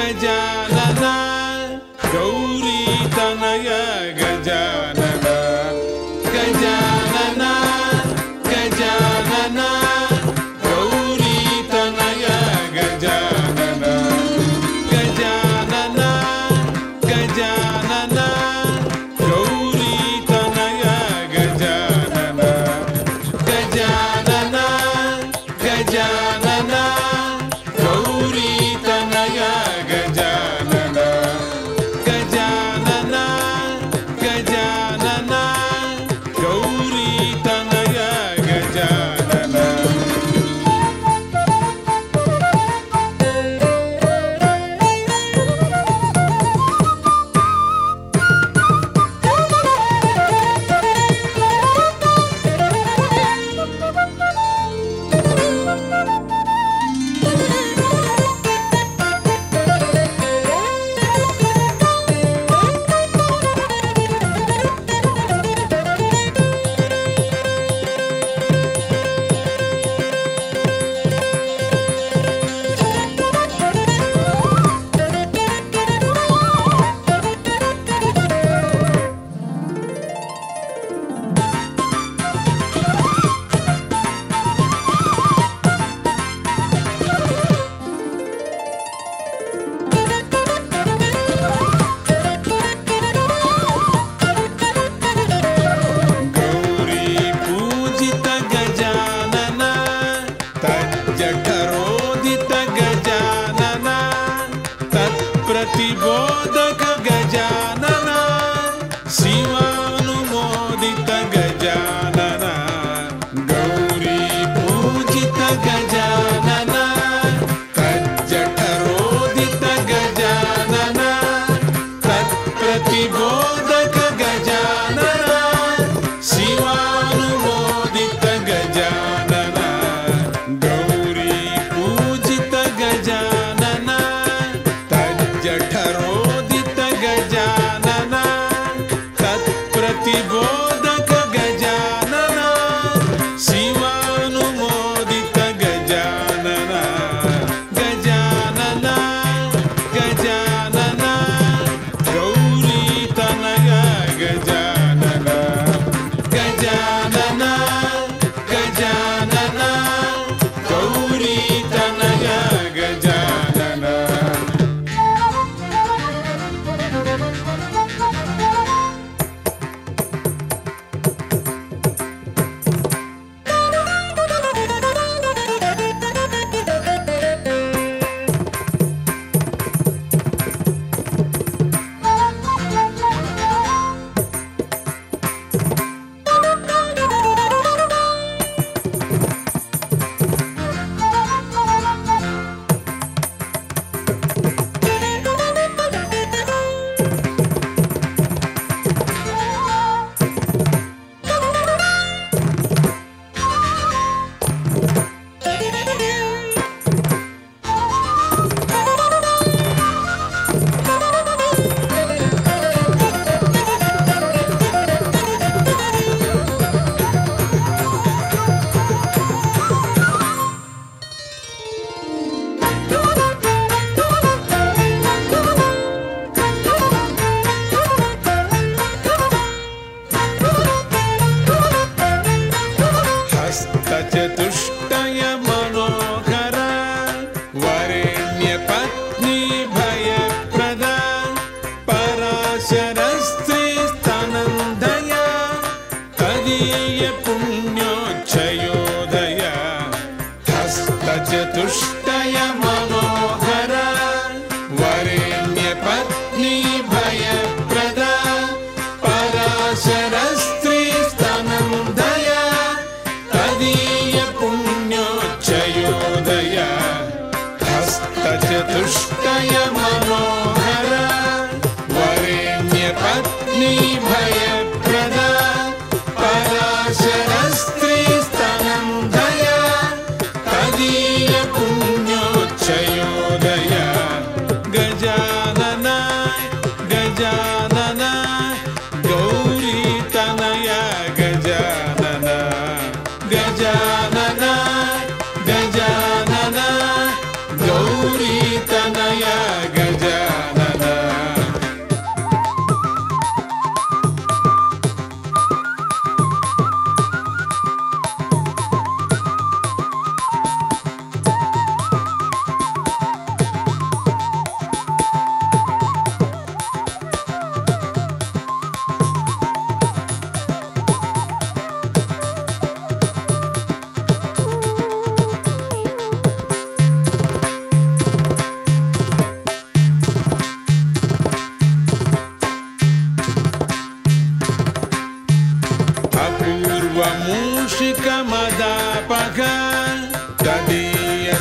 गजानना गौरी go. ष्टय मनोहर वरेण्य पत्नी भयप्रदा पराशरस्त्रीस्तनम् भया तदीयपुण्योच्चयोदया। गजाननाय गजाननाय गौरीतनया गजानना गजा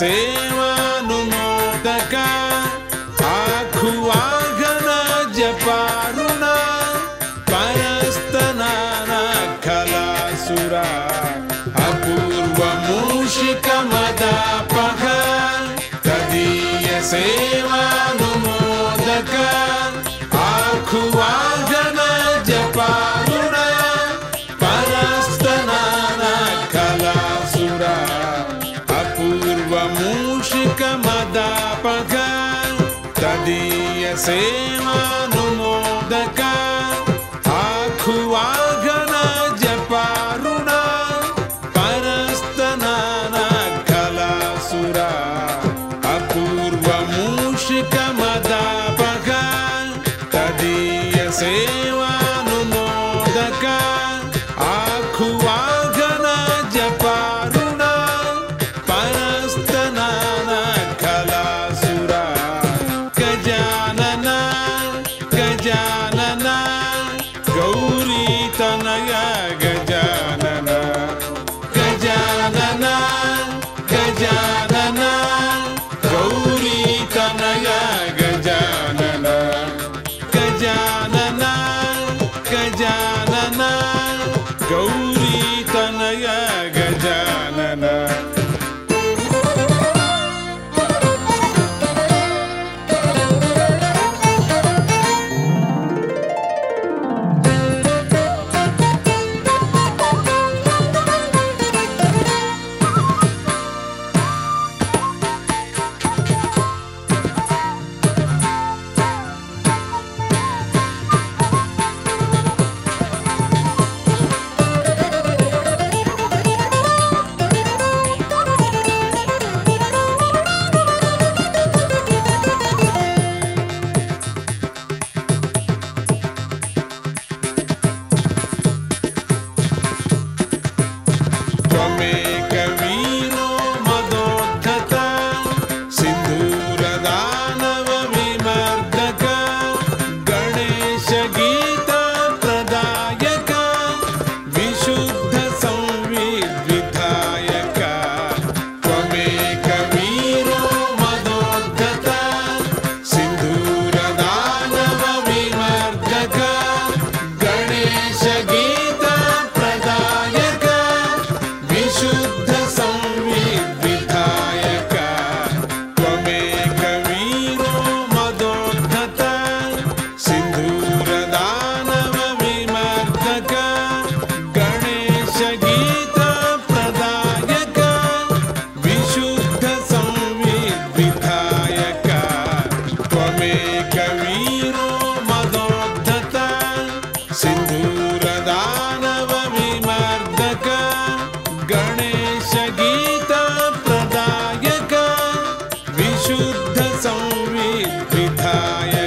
सेवानुमोदक सेवानुमोदक आखुवागन जपारुण परस्तनान खलासुरा अपूर्वमूषिकमदापग तदीय शुद्ध संविधाय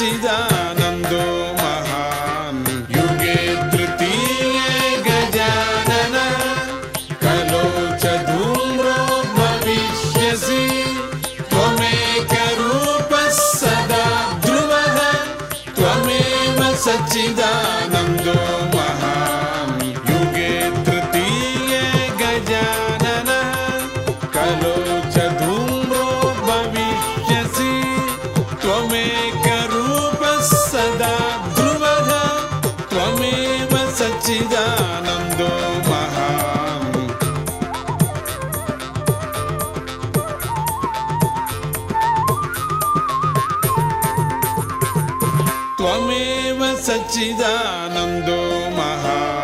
Sachidam. सच्चिदानन्दो महा।